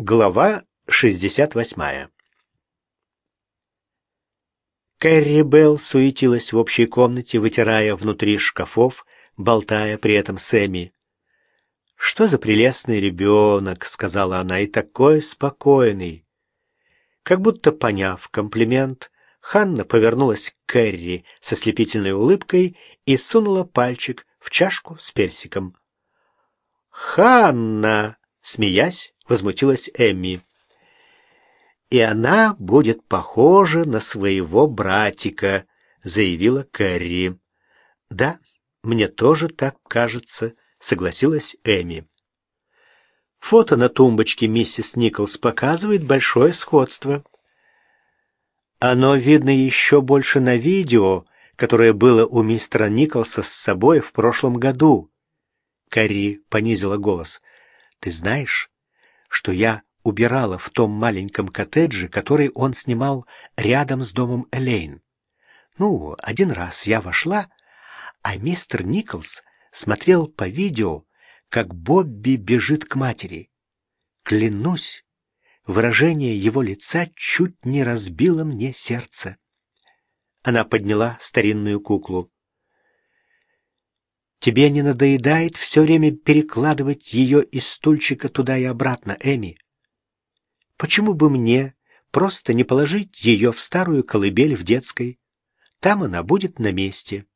Глава 68 Кэрри Белл суетилась в общей комнате, вытирая внутри шкафов, болтая при этом с Эми. «Что за прелестный ребенок», — сказала она, — «и такой спокойный». Как будто поняв комплимент, Ханна повернулась к Кэрри со слепительной улыбкой и сунула пальчик в чашку с персиком. «Ханна!» — смеясь, возмутилась Эмми. И она будет похожа на своего братика, заявила Кэрри. Да, мне тоже так кажется, согласилась Эми. Фото на тумбочке миссис Николс показывает большое сходство. Оно видно еще больше на видео, которое было у мистера Николса с собой в прошлом году. Карри понизила голос. Ты знаешь, что я убирала в том маленьком коттедже, который он снимал рядом с домом Элейн. Ну, один раз я вошла, а мистер Николс смотрел по видео, как Бобби бежит к матери. Клянусь, выражение его лица чуть не разбило мне сердце. Она подняла старинную куклу. Тебе не надоедает все время перекладывать ее из стульчика туда и обратно, Эми? Почему бы мне просто не положить ее в старую колыбель в детской? Там она будет на месте.